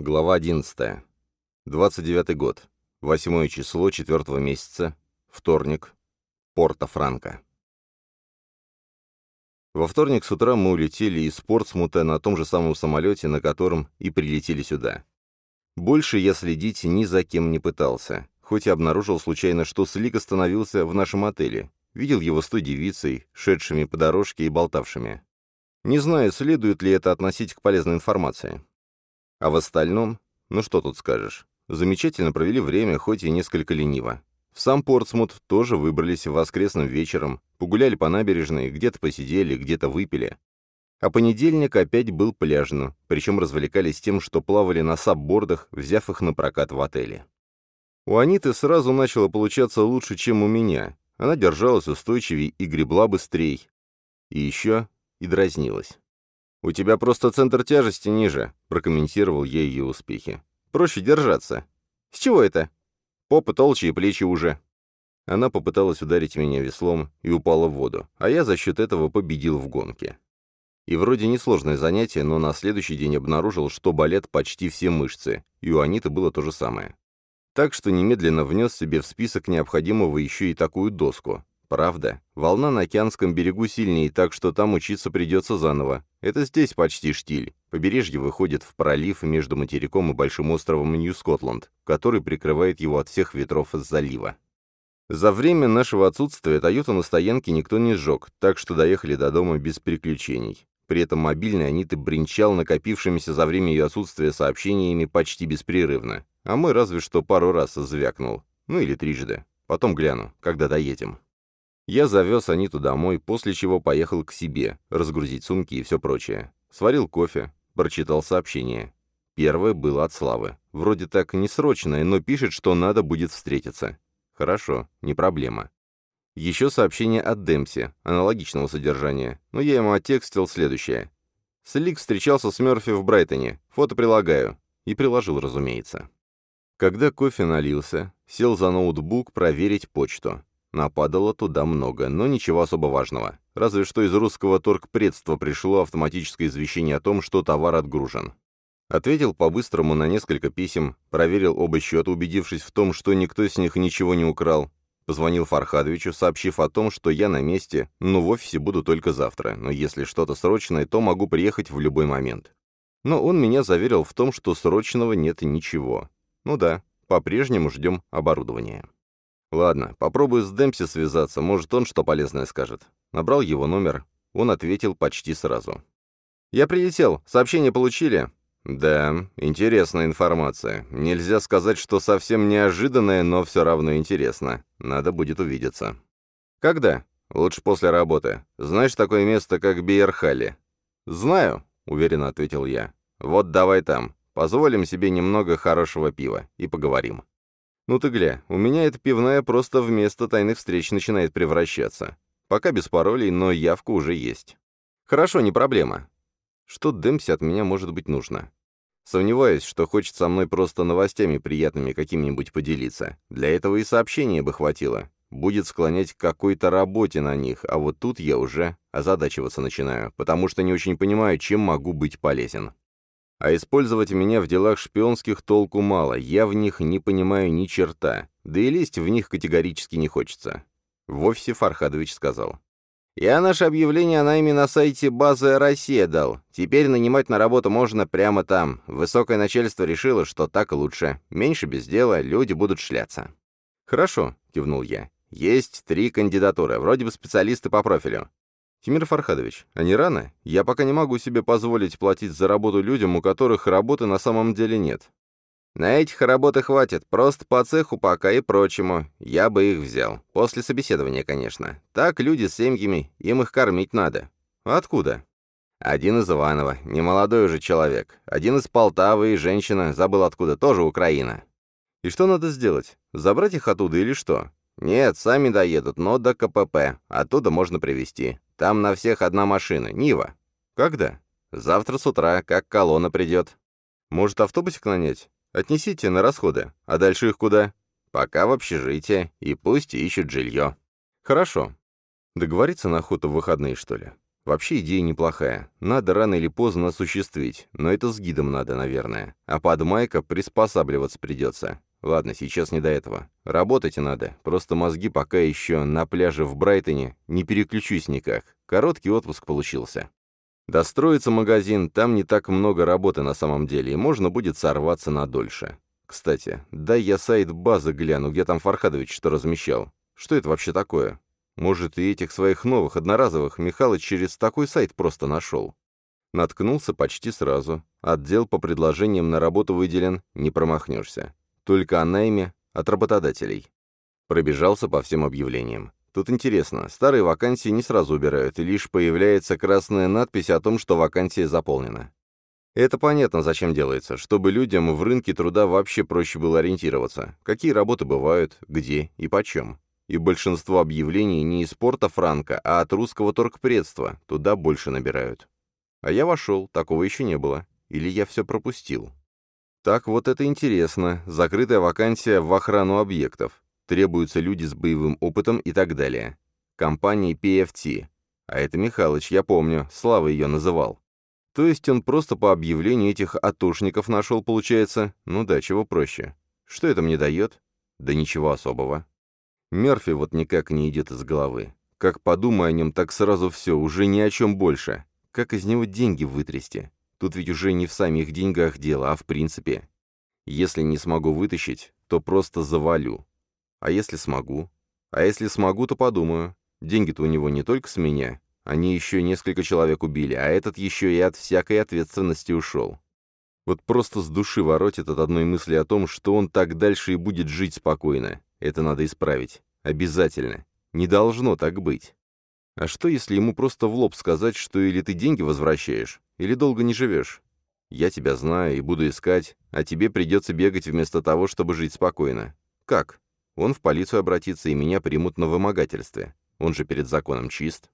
Глава 11. 29 год. 8 число 4 месяца. Вторник. Порто-Франко. Во вторник с утра мы улетели из Портсмута на том же самом самолете, на котором и прилетели сюда. Больше я следить ни за кем не пытался, хоть и обнаружил случайно, что Слик остановился в нашем отеле. Видел его с той девицей, шедшими по дорожке и болтавшими. Не знаю, следует ли это относить к полезной информации. А в остальном, ну что тут скажешь, замечательно провели время, хоть и несколько лениво. В сам Портсмут тоже выбрались воскресным вечером, погуляли по набережной, где-то посидели, где-то выпили. А понедельник опять был пляжным, причем развлекались тем, что плавали на саббордах, взяв их на прокат в отеле. У Аниты сразу начало получаться лучше, чем у меня. Она держалась устойчивее и гребла быстрее. И еще и дразнилась. «У тебя просто центр тяжести ниже», — прокомментировал я ее успехи. «Проще держаться». «С чего это?» «Попа толще и плечи уже». Она попыталась ударить меня веслом и упала в воду, а я за счет этого победил в гонке. И вроде несложное занятие, но на следующий день обнаружил, что болят почти все мышцы, и у Аниты было то же самое. Так что немедленно внес себе в список необходимого еще и такую доску, Правда, волна на океанском берегу сильнее, так что там учиться придется заново. Это здесь почти штиль. Побережье выходит в пролив между материком и большим островом Нью-Скотланд, который прикрывает его от всех ветров из залива. За время нашего отсутствия Тойоту на стоянке никто не сжег, так что доехали до дома без приключений. При этом мобильный Аниты бренчал накопившимися за время ее отсутствия сообщениями почти беспрерывно, а мы разве что пару раз звякнул. Ну или трижды. Потом гляну, когда доедем. Я завез Аниту домой, после чего поехал к себе, разгрузить сумки и все прочее. Сварил кофе, прочитал сообщение. Первое было от Славы. Вроде так не срочное, но пишет, что надо будет встретиться. Хорошо, не проблема. Еще сообщение от Демси, аналогичного содержания, но я ему оттекстил следующее. Слик встречался с Мёрфи в Брайтоне, фото прилагаю. И приложил, разумеется. Когда кофе налился, сел за ноутбук проверить почту. Нападало туда много, но ничего особо важного. Разве что из русского торгпредства пришло автоматическое извещение о том, что товар отгружен. Ответил по-быстрому на несколько писем, проверил оба счета, убедившись в том, что никто с них ничего не украл. Позвонил Фархадовичу, сообщив о том, что я на месте, но в офисе буду только завтра, но если что-то срочное, то могу приехать в любой момент. Но он меня заверил в том, что срочного нет ничего. Ну да, по-прежнему ждем оборудования. Ладно, попробую с Демпси связаться, может, он что полезное скажет. Набрал его номер, он ответил почти сразу. «Я прилетел. Сообщение получили?» «Да, интересная информация. Нельзя сказать, что совсем неожиданная, но все равно интересно. Надо будет увидеться». «Когда?» «Лучше после работы. Знаешь такое место, как Биерхалли?» «Знаю», — уверенно ответил я. «Вот давай там. Позволим себе немного хорошего пива и поговорим». Ну ты гля, у меня эта пивная просто вместо тайных встреч начинает превращаться. Пока без паролей, но явка уже есть. Хорошо, не проблема. Что Дэмси от меня может быть нужно? Сомневаюсь, что хочет со мной просто новостями приятными какими-нибудь поделиться. Для этого и сообщения бы хватило. Будет склонять к какой-то работе на них, а вот тут я уже озадачиваться начинаю, потому что не очень понимаю, чем могу быть полезен. А использовать меня в делах шпионских толку мало, я в них не понимаю ни черта, да и лезть в них категорически не хочется. Вовсе Фархадович сказал. «Я наше объявление о найме на сайте базы Россия дал. Теперь нанимать на работу можно прямо там. Высокое начальство решило, что так лучше. Меньше без дела, люди будут шляться». «Хорошо», — кивнул я. «Есть три кандидатуры, вроде бы специалисты по профилю. «Тимир Фархадович, а не рано? Я пока не могу себе позволить платить за работу людям, у которых работы на самом деле нет». «На этих работы хватит, просто по цеху пока и прочему. Я бы их взял. После собеседования, конечно. Так люди с семьями, им их кормить надо». «Откуда?» «Один из Иванова, немолодой уже человек. Один из Полтавы и женщина, забыл откуда, тоже Украина». «И что надо сделать? Забрать их оттуда или что?» «Нет, сами доедут, но до КПП. Оттуда можно привезти. Там на всех одна машина, Нива». «Когда?» «Завтра с утра, как колонна придет». «Может, автобусик нанять? Отнесите на расходы. А дальше их куда?» «Пока в общежитие, и пусть ищут жилье». «Хорошо. Договориться на охоту в выходные, что ли?» Вообще идея неплохая. Надо рано или поздно осуществить, но это с гидом надо, наверное. А под Майка приспосабливаться придется. Ладно, сейчас не до этого. Работать надо. Просто мозги пока еще на пляже в Брайтоне не переключусь никак. Короткий отпуск получился. Достроится магазин, там не так много работы на самом деле, и можно будет сорваться на дольше. Кстати, дай я сайт базы гляну, где там Фархадович что размещал. Что это вообще такое? Может, и этих своих новых, одноразовых Михалыч через такой сайт просто нашел. Наткнулся почти сразу. Отдел по предложениям на работу выделен, не промахнешься. Только о найме от работодателей. Пробежался по всем объявлениям. Тут интересно, старые вакансии не сразу убирают, и лишь появляется красная надпись о том, что вакансия заполнена. Это понятно, зачем делается, чтобы людям в рынке труда вообще проще было ориентироваться, какие работы бывают, где и почем. И большинство объявлений не из порта Франка, а от русского торгпредства, туда больше набирают. А я вошел, такого еще не было. Или я все пропустил. Так вот это интересно, закрытая вакансия в охрану объектов требуются люди с боевым опытом и так далее. Компания PFT. А это Михалыч, я помню, Слава ее называл. То есть он просто по объявлению этих атошников нашел, получается? Ну да, чего проще. Что это мне дает? Да ничего особого. Мерфи вот никак не идет из головы. Как подумай о нем, так сразу все, уже ни о чем больше. Как из него деньги вытрясти? Тут ведь уже не в самих деньгах дело, а в принципе. Если не смогу вытащить, то просто завалю. А если смогу? А если смогу, то подумаю. Деньги-то у него не только с меня. Они еще несколько человек убили, а этот еще и от всякой ответственности ушел. Вот просто с души воротит от одной мысли о том, что он так дальше и будет жить спокойно. Это надо исправить. Обязательно. Не должно так быть. А что, если ему просто в лоб сказать, что или ты деньги возвращаешь, или долго не живешь? Я тебя знаю и буду искать, а тебе придется бегать вместо того, чтобы жить спокойно. Как? Он в полицию обратится, и меня примут на вымогательстве. Он же перед законом чист.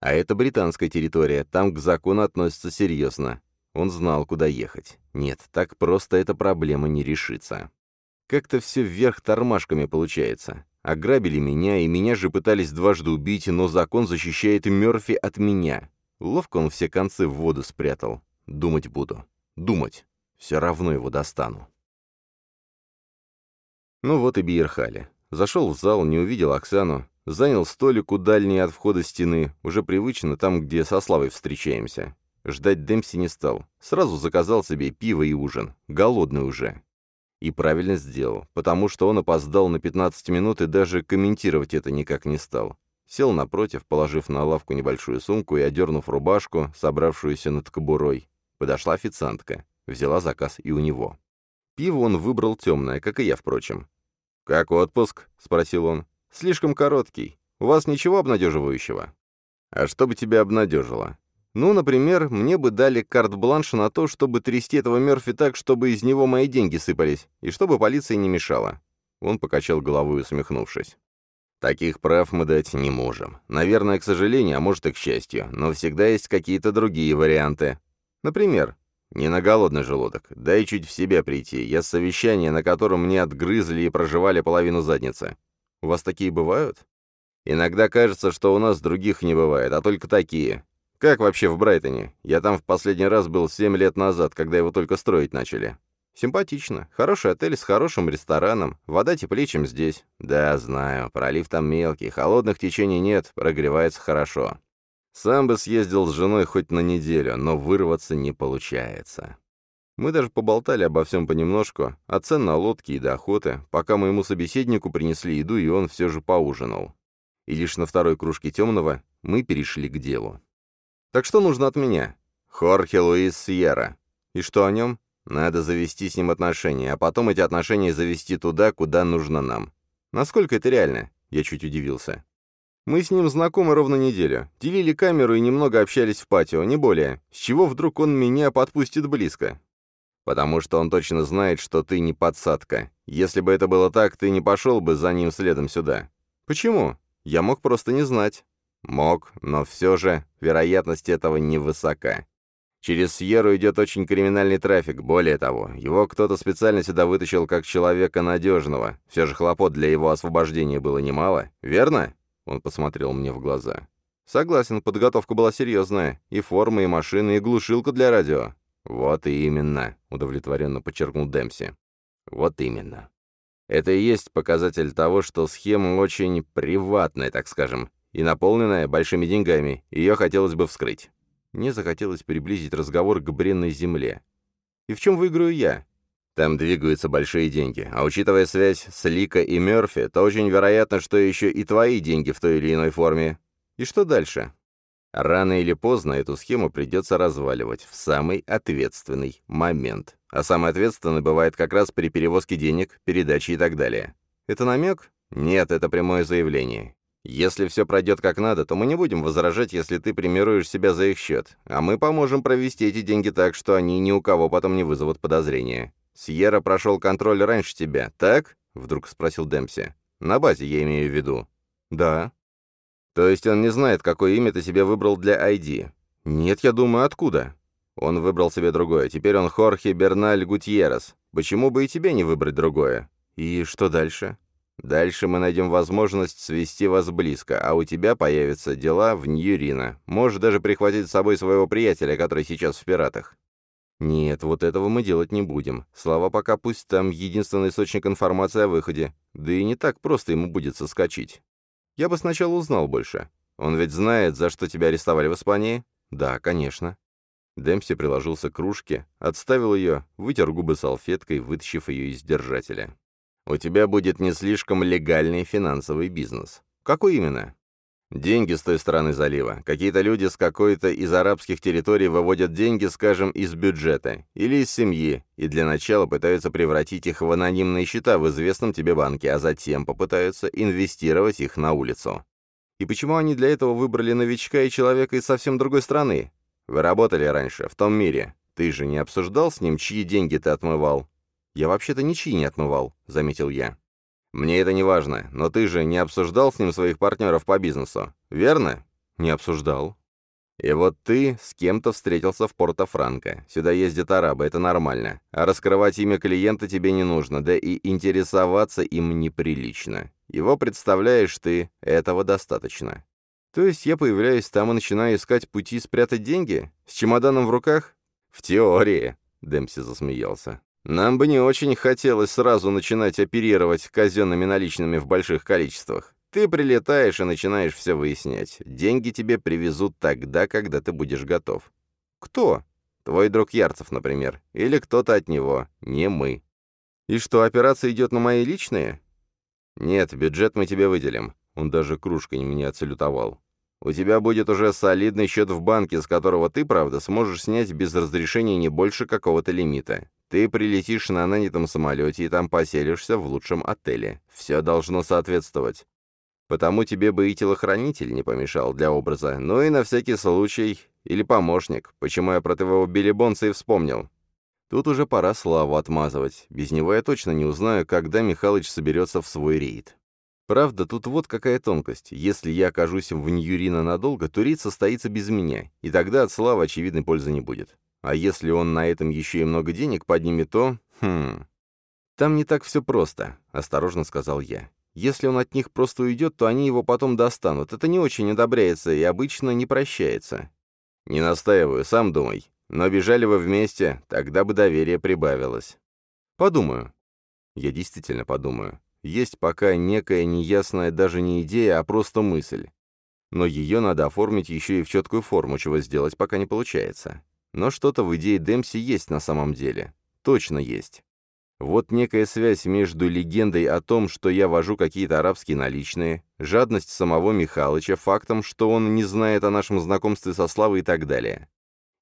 А это британская территория, там к закону относятся серьезно. Он знал, куда ехать. Нет, так просто эта проблема не решится. Как-то все вверх тормашками получается. Ограбили меня, и меня же пытались дважды убить, но закон защищает Мёрфи от меня. Ловко он все концы в воду спрятал. Думать буду. Думать. Все равно его достану. Ну вот и Биерхали. Зашел в зал, не увидел Оксану, занял столик у дальней от входа стены, уже привычно там, где со Славой встречаемся. Ждать Демпси не стал. Сразу заказал себе пиво и ужин. Голодный уже. И правильно сделал, потому что он опоздал на 15 минут и даже комментировать это никак не стал. Сел напротив, положив на лавку небольшую сумку и одернув рубашку, собравшуюся над кобурой. Подошла официантка. Взяла заказ и у него. Пиво он выбрал темное, как и я, впрочем. «Как отпуск?» — спросил он. «Слишком короткий. У вас ничего обнадеживающего?» «А что бы тебя обнадежило?» «Ну, например, мне бы дали карт-бланш на то, чтобы трясти этого Мёрфи так, чтобы из него мои деньги сыпались, и чтобы полиция не мешала». Он покачал головой, усмехнувшись. «Таких прав мы дать не можем. Наверное, к сожалению, а может и к счастью, но всегда есть какие-то другие варианты. Например, «Не на голодный желудок. Дай чуть в себя прийти. Я с совещания, на котором мне отгрызли и проживали половину задницы. У вас такие бывают?» «Иногда кажется, что у нас других не бывает, а только такие. Как вообще в Брайтоне? Я там в последний раз был семь лет назад, когда его только строить начали. Симпатично. Хороший отель с хорошим рестораном. Вода теплее, чем здесь. Да, знаю. Пролив там мелкий. Холодных течений нет. Прогревается хорошо. Сам бы съездил с женой хоть на неделю, но вырваться не получается. Мы даже поболтали обо всем понемножку, о цен на лодки и до охоты, пока моему собеседнику принесли еду, и он все же поужинал. И лишь на второй кружке темного мы перешли к делу. Так что нужно от меня? Хорхе Луис Сьерра. И что о нем? Надо завести с ним отношения, а потом эти отношения завести туда, куда нужно нам. Насколько это реально? Я чуть удивился. Мы с ним знакомы ровно неделю. Делили камеру и немного общались в патио, не более. С чего вдруг он меня подпустит близко? Потому что он точно знает, что ты не подсадка. Если бы это было так, ты не пошел бы за ним следом сюда. Почему? Я мог просто не знать. Мог, но все же вероятность этого невысока. Через Сьерру идет очень криминальный трафик, более того, его кто-то специально сюда вытащил как человека надежного. Все же хлопот для его освобождения было немало, верно? Он посмотрел мне в глаза. Согласен, подготовка была серьезная. И форма, и машина, и глушилка для радио. Вот и именно, удовлетворенно подчеркнул Демпси. Вот именно. Это и есть показатель того, что схема очень приватная, так скажем, и наполненная большими деньгами. Ее хотелось бы вскрыть. Мне захотелось приблизить разговор к бренной земле. И в чем выиграю я? Там двигаются большие деньги, а учитывая связь с Лика и Мёрфи, то очень вероятно, что еще и твои деньги в той или иной форме. И что дальше? Рано или поздно эту схему придется разваливать в самый ответственный момент. А самый ответственный бывает как раз при перевозке денег, передаче и так далее. Это намек? Нет, это прямое заявление. Если все пройдет как надо, то мы не будем возражать, если ты премируешь себя за их счет, а мы поможем провести эти деньги так, что они ни у кого потом не вызовут подозрения. «Сьерра прошел контроль раньше тебя, так?» — вдруг спросил Демпси. «На базе, я имею в виду». «Да». «То есть он не знает, какое имя ты себе выбрал для ID?» «Нет, я думаю, откуда?» Он выбрал себе другое. Теперь он Хорхе Берналь Гутьеррес. Почему бы и тебе не выбрать другое? И что дальше? Дальше мы найдем возможность свести вас близко, а у тебя появятся дела в Ньюрина. Можешь даже прихватить с собой своего приятеля, который сейчас в пиратах. Нет, вот этого мы делать не будем. Слава пока пусть там единственный источник информации о выходе. Да и не так просто ему будет соскочить. Я бы сначала узнал больше. Он ведь знает, за что тебя арестовали в Испании? Да, конечно. Демпси приложился к кружке, отставил ее, вытер губы салфеткой, вытащив ее из держателя. «У тебя будет не слишком легальный финансовый бизнес. Какой именно?» Деньги с той стороны залива. Какие-то люди с какой-то из арабских территорий выводят деньги, скажем, из бюджета или из семьи, и для начала пытаются превратить их в анонимные счета в известном тебе банке, а затем попытаются инвестировать их на улицу. И почему они для этого выбрали новичка и человека из совсем другой страны? Вы работали раньше, в том мире. Ты же не обсуждал с ним, чьи деньги ты отмывал? Я вообще-то ничьи не отмывал, заметил я. Мне это не важно, но ты же не обсуждал с ним своих партнеров по бизнесу, верно? Не обсуждал. И вот ты с кем-то встретился в Порто-Франко. Сюда ездят арабы, это нормально. А раскрывать имя клиента тебе не нужно, да и интересоваться им неприлично. Его представляешь ты, этого достаточно. То есть я появляюсь там и начинаю искать пути спрятать деньги? С чемоданом в руках? В теории, Демпси засмеялся. Нам бы не очень хотелось сразу начинать оперировать казенными наличными в больших количествах. Ты прилетаешь и начинаешь все выяснять. Деньги тебе привезут тогда, когда ты будешь готов. Кто? Твой друг Ярцев, например. Или кто-то от него. Не мы. И что, операция идет на мои личные? Нет, бюджет мы тебе выделим. Он даже кружкой мне отсалютовал. У тебя будет уже солидный счет в банке, с которого ты, правда, сможешь снять без разрешения не больше какого-то лимита. Ты прилетишь на нанятом самолете и там поселишься в лучшем отеле. Все должно соответствовать. Потому тебе бы и телохранитель не помешал для образа, ну и на всякий случай, или помощник, почему я про твоего билибонца и вспомнил. Тут уже пора Славу отмазывать, без него я точно не узнаю, когда Михалыч соберется в свой рейд. Правда, тут вот какая тонкость. Если я окажусь в Ньюрина надолго, то рейд состоится без меня, и тогда от Славы очевидной пользы не будет. А если он на этом еще и много денег поднимет, то... Хм... Там не так все просто, осторожно сказал я. Если он от них просто уйдет, то они его потом достанут. Это не очень одобряется и обычно не прощается. Не настаиваю, сам думай. Но бежали вы вместе, тогда бы доверие прибавилось. Подумаю. Я действительно подумаю. Есть пока некая неясная даже не идея, а просто мысль. Но ее надо оформить еще и в четкую форму, чего сделать пока не получается. Но что-то в идее Демпси есть на самом деле. Точно есть. Вот некая связь между легендой о том, что я вожу какие-то арабские наличные, жадность самого Михалыча, фактом, что он не знает о нашем знакомстве со Славой и так далее.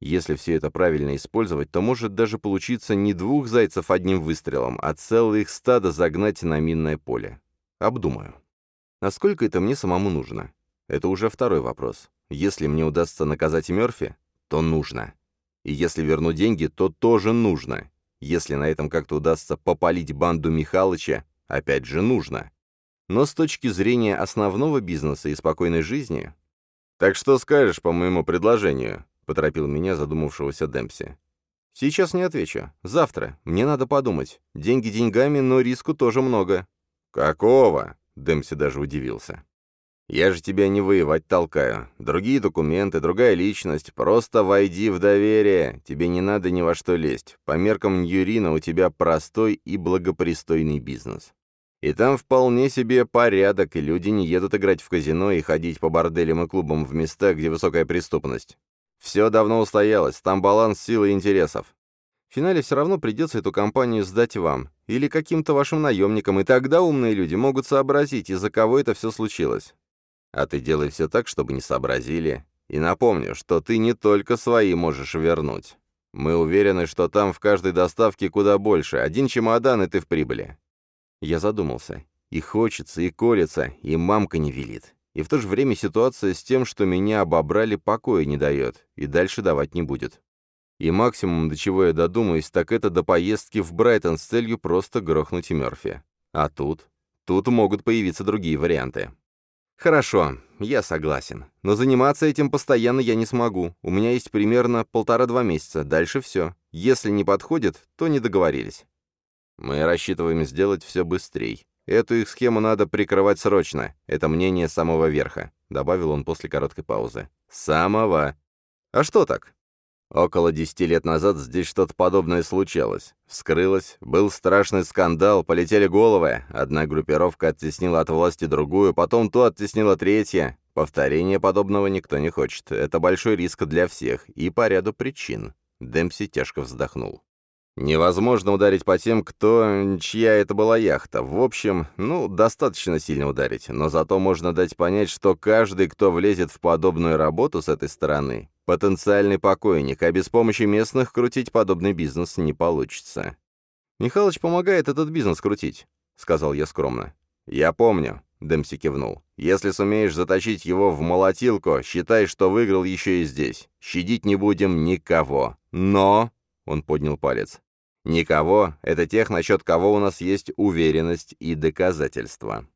Если все это правильно использовать, то может даже получиться не двух зайцев одним выстрелом, а целых стадо загнать на минное поле. Обдумаю. Насколько это мне самому нужно? Это уже второй вопрос. Если мне удастся наказать Мёрфи, то нужно. И если верну деньги, то тоже нужно. Если на этом как-то удастся попалить банду Михалыча, опять же нужно. Но с точки зрения основного бизнеса и спокойной жизни... «Так что скажешь по моему предложению?» — поторопил меня задумавшегося Демпси. «Сейчас не отвечу. Завтра. Мне надо подумать. Деньги деньгами, но риску тоже много». «Какого?» — Демпси даже удивился. Я же тебя не воевать толкаю. Другие документы, другая личность. Просто войди в доверие. Тебе не надо ни во что лезть. По меркам Юрина у тебя простой и благопристойный бизнес. И там вполне себе порядок, и люди не едут играть в казино и ходить по борделям и клубам в места, где высокая преступность. Все давно устоялось, там баланс сил и интересов. В финале все равно придется эту компанию сдать вам, или каким-то вашим наемникам, и тогда умные люди могут сообразить, из-за кого это все случилось. А ты делай все так, чтобы не сообразили. И напомню, что ты не только свои можешь вернуть. Мы уверены, что там в каждой доставке куда больше. Один чемодан, и ты в прибыли. Я задумался. И хочется, и колется, и мамка не велит. И в то же время ситуация с тем, что меня обобрали, покоя не дает, и дальше давать не будет. И максимум, до чего я додумаюсь, так это до поездки в Брайтон с целью просто грохнуть Мёрфи. А тут? Тут могут появиться другие варианты. Хорошо, я согласен. Но заниматься этим постоянно я не смогу. У меня есть примерно полтора-два месяца. Дальше все. Если не подходит, то не договорились. Мы рассчитываем сделать все быстрее. Эту их схему надо прикрывать срочно. Это мнение самого верха», — добавил он после короткой паузы. «Самого. А что так?» Около десяти лет назад здесь что-то подобное случалось. Вскрылось, был страшный скандал, полетели головы. Одна группировка оттеснила от власти другую, потом то оттеснила третья. Повторения подобного никто не хочет. Это большой риск для всех и по ряду причин. Демпси тяжко вздохнул. Невозможно ударить по тем, кто... чья это была яхта. В общем, ну, достаточно сильно ударить, но зато можно дать понять, что каждый, кто влезет в подобную работу с этой стороны, потенциальный покойник, а без помощи местных крутить подобный бизнес не получится. «Михалыч помогает этот бизнес крутить», — сказал я скромно. «Я помню», — Дэмси кивнул. «Если сумеешь заточить его в молотилку, считай, что выиграл еще и здесь. Щадить не будем никого. Но...» Он поднял палец. «Никого — это тех, насчет кого у нас есть уверенность и доказательства».